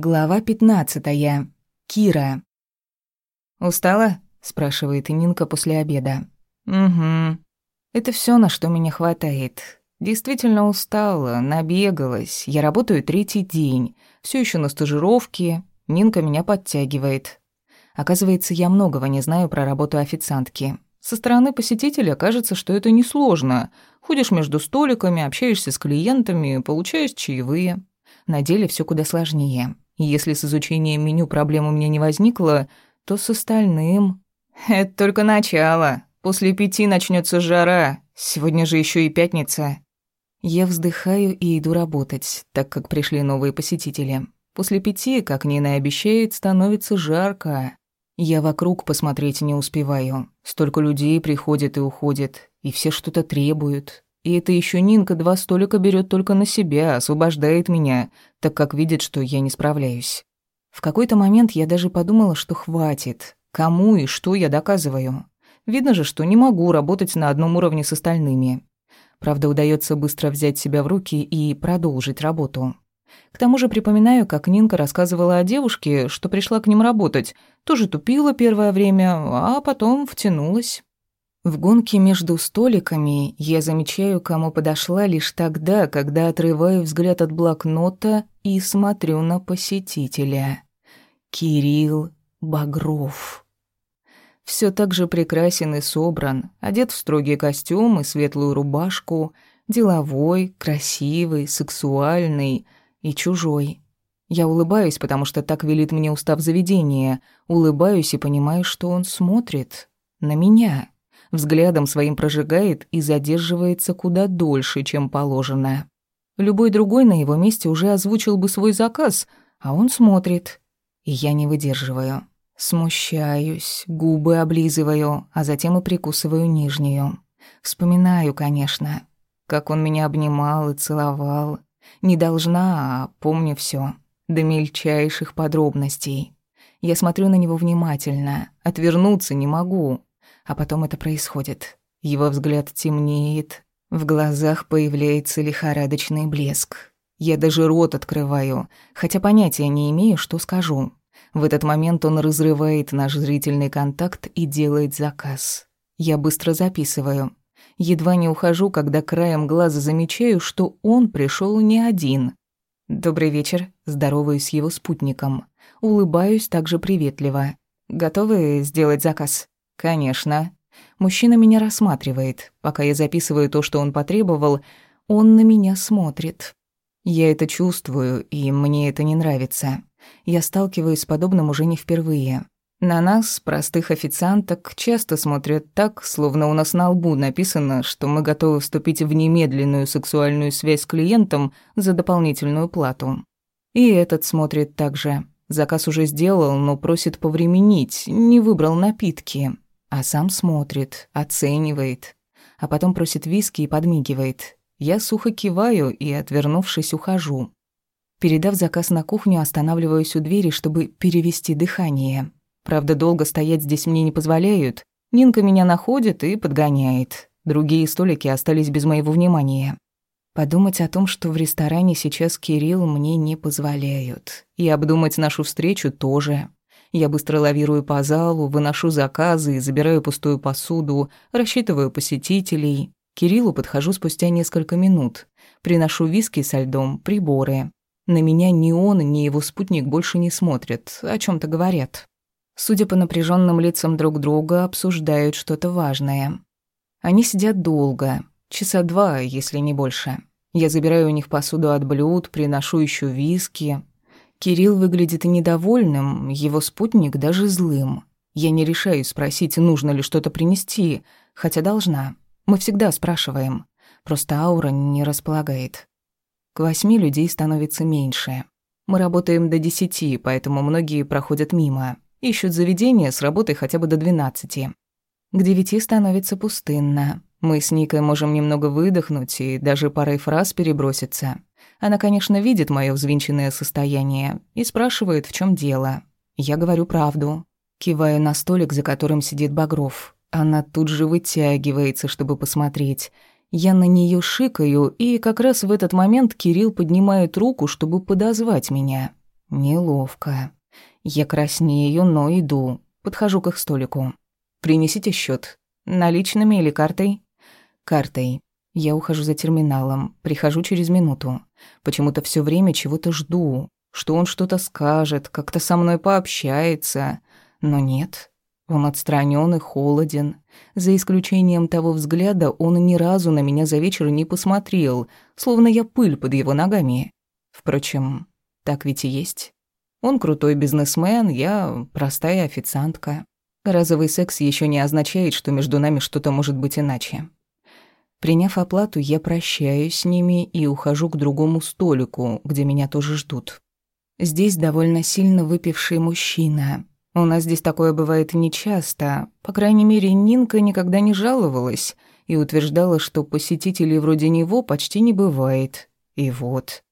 Глава 15. Кира. «Устала?» – спрашивает Нинка после обеда. «Угу. Это все, на что меня хватает. Действительно устала, набегалась. Я работаю третий день. Все еще на стажировке. Нинка меня подтягивает. Оказывается, я многого не знаю про работу официантки. Со стороны посетителя кажется, что это несложно. Ходишь между столиками, общаешься с клиентами, получаешь чаевые. На деле все куда сложнее. Если с изучением меню проблем у меня не возникло, то с остальным... Это только начало. После пяти начнется жара. Сегодня же еще и пятница. Я вздыхаю и иду работать, так как пришли новые посетители. После пяти, как Нина обещает, становится жарко. Я вокруг посмотреть не успеваю. Столько людей приходит и уходит, и все что-то требуют. И это еще Нинка два столика берет только на себя, освобождает меня, так как видит, что я не справляюсь. В какой-то момент я даже подумала, что хватит. Кому и что я доказываю? Видно же, что не могу работать на одном уровне с остальными. Правда, удается быстро взять себя в руки и продолжить работу. К тому же припоминаю, как Нинка рассказывала о девушке, что пришла к ним работать. Тоже тупила первое время, а потом втянулась. В гонке между столиками я замечаю, кому подошла лишь тогда, когда отрываю взгляд от блокнота и смотрю на посетителя. Кирилл Багров. Все так же прекрасен и собран, одет в строгий костюм и светлую рубашку, деловой, красивый, сексуальный и чужой. Я улыбаюсь, потому что так велит мне устав заведения, улыбаюсь и понимаю, что он смотрит на меня взглядом своим прожигает и задерживается куда дольше, чем положено. Любой другой на его месте уже озвучил бы свой заказ, а он смотрит. И я не выдерживаю. Смущаюсь, губы облизываю, а затем и прикусываю нижнюю. Вспоминаю, конечно, как он меня обнимал и целовал. Не должна, а помню все до мельчайших подробностей. Я смотрю на него внимательно, отвернуться не могу а потом это происходит. Его взгляд темнеет, в глазах появляется лихорадочный блеск. Я даже рот открываю, хотя понятия не имею, что скажу. В этот момент он разрывает наш зрительный контакт и делает заказ. Я быстро записываю. Едва не ухожу, когда краем глаза замечаю, что он пришел не один. «Добрый вечер», – здороваюсь с его спутником. Улыбаюсь также приветливо. «Готовы сделать заказ?» «Конечно. Мужчина меня рассматривает. Пока я записываю то, что он потребовал, он на меня смотрит. Я это чувствую, и мне это не нравится. Я сталкиваюсь с подобным уже не впервые. На нас, простых официанток, часто смотрят так, словно у нас на лбу написано, что мы готовы вступить в немедленную сексуальную связь с клиентом за дополнительную плату. И этот смотрит так же. Заказ уже сделал, но просит повременить, не выбрал напитки а сам смотрит, оценивает, а потом просит виски и подмигивает. Я сухо киваю и, отвернувшись, ухожу. Передав заказ на кухню, останавливаюсь у двери, чтобы перевести дыхание. Правда, долго стоять здесь мне не позволяют. Нинка меня находит и подгоняет. Другие столики остались без моего внимания. Подумать о том, что в ресторане сейчас Кирилл мне не позволяют. И обдумать нашу встречу тоже. Я быстро лавирую по залу, выношу заказы, забираю пустую посуду, рассчитываю посетителей. Кириллу подхожу спустя несколько минут. Приношу виски со льдом, приборы. На меня ни он, ни его спутник больше не смотрят, о чем то говорят. Судя по напряженным лицам друг друга, обсуждают что-то важное. Они сидят долго, часа два, если не больше. Я забираю у них посуду от блюд, приношу еще виски, Кирилл выглядит недовольным, его спутник даже злым. Я не решаюсь спросить, нужно ли что-то принести, хотя должна. Мы всегда спрашиваем. Просто аура не располагает. К восьми людей становится меньше. Мы работаем до десяти, поэтому многие проходят мимо. Ищут заведение с работой хотя бы до двенадцати. К девяти становится пустынно. Мы с Никой можем немного выдохнуть и даже парой фраз переброситься. Она, конечно, видит мое взвинченное состояние и спрашивает, в чем дело. Я говорю правду. Киваю на столик, за которым сидит Багров. Она тут же вытягивается, чтобы посмотреть. Я на нее шикаю, и как раз в этот момент Кирилл поднимает руку, чтобы подозвать меня. Неловко. Я краснею, но иду. Подхожу к их столику. «Принесите счет. Наличными или картой?» «Картой. Я ухожу за терминалом, прихожу через минуту. Почему-то все время чего-то жду, что он что-то скажет, как-то со мной пообщается. Но нет, он отстранен и холоден. За исключением того взгляда, он ни разу на меня за вечер не посмотрел, словно я пыль под его ногами. Впрочем, так ведь и есть. Он крутой бизнесмен, я простая официантка. Разовый секс еще не означает, что между нами что-то может быть иначе. Приняв оплату, я прощаюсь с ними и ухожу к другому столику, где меня тоже ждут. Здесь довольно сильно выпивший мужчина. У нас здесь такое бывает нечасто. По крайней мере, Нинка никогда не жаловалась и утверждала, что посетителей вроде него почти не бывает. И вот.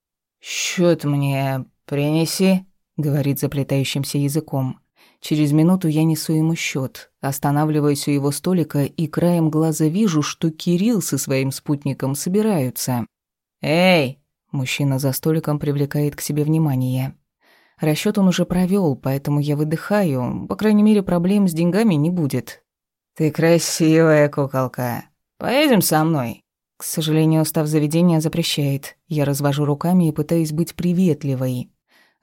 «Счёт мне принеси», — говорит заплетающимся языком. Через минуту я несу ему счет, останавливаюсь у его столика и краем глаза вижу, что Кирилл со своим спутником собираются. «Эй!» – мужчина за столиком привлекает к себе внимание. Расчет он уже провел, поэтому я выдыхаю, по крайней мере, проблем с деньгами не будет. «Ты красивая куколка. Поедем со мной?» К сожалению, устав заведения запрещает. Я развожу руками и пытаюсь быть приветливой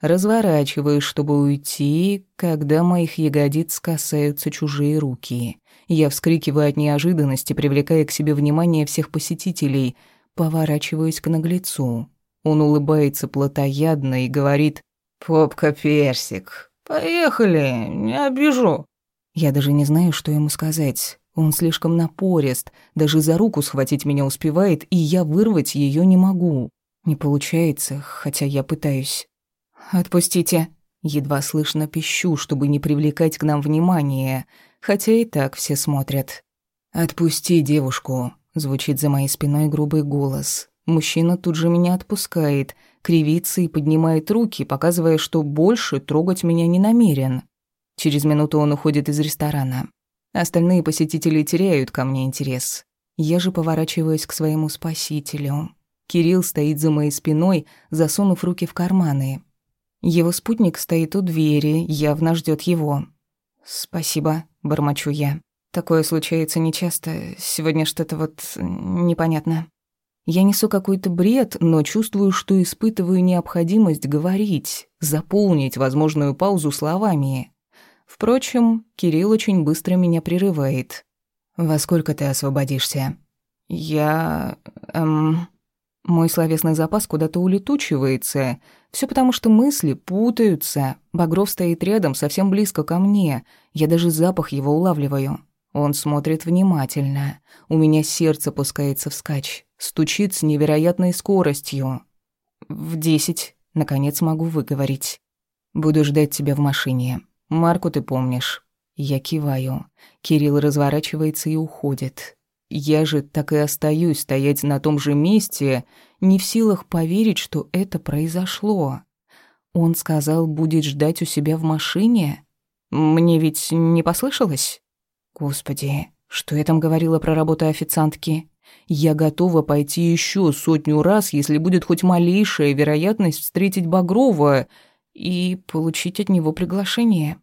разворачиваюсь, чтобы уйти, когда моих ягодиц касаются чужие руки. Я вскрикиваю от неожиданности, привлекая к себе внимание всех посетителей, поворачиваюсь к наглецу. Он улыбается плотоядно и говорит «Попка персик, поехали, не обижу». Я даже не знаю, что ему сказать. Он слишком напорист, даже за руку схватить меня успевает, и я вырвать ее не могу. Не получается, хотя я пытаюсь. «Отпустите!» Едва слышно пищу, чтобы не привлекать к нам внимания, хотя и так все смотрят. «Отпусти девушку!» Звучит за моей спиной грубый голос. Мужчина тут же меня отпускает, кривится и поднимает руки, показывая, что больше трогать меня не намерен. Через минуту он уходит из ресторана. Остальные посетители теряют ко мне интерес. Я же поворачиваюсь к своему спасителю. Кирилл стоит за моей спиной, засунув руки в карманы. Его спутник стоит у двери, явно ждет его. «Спасибо», — бормочу я. «Такое случается нечасто. Сегодня что-то вот непонятно». Я несу какой-то бред, но чувствую, что испытываю необходимость говорить, заполнить возможную паузу словами. Впрочем, Кирилл очень быстро меня прерывает. «Во сколько ты освободишься?» «Я... эм...» Мой словесный запас куда-то улетучивается. Все потому, что мысли путаются. Багров стоит рядом, совсем близко ко мне. Я даже запах его улавливаю. Он смотрит внимательно. У меня сердце пускается вскачь. Стучит с невероятной скоростью. «В десять». Наконец могу выговорить. «Буду ждать тебя в машине. Марку ты помнишь». Я киваю. Кирилл разворачивается и уходит. Я же так и остаюсь стоять на том же месте, не в силах поверить, что это произошло. Он сказал, будет ждать у себя в машине. Мне ведь не послышалось? Господи, что я там говорила про работу официантки? Я готова пойти еще сотню раз, если будет хоть малейшая вероятность встретить Багрова и получить от него приглашение.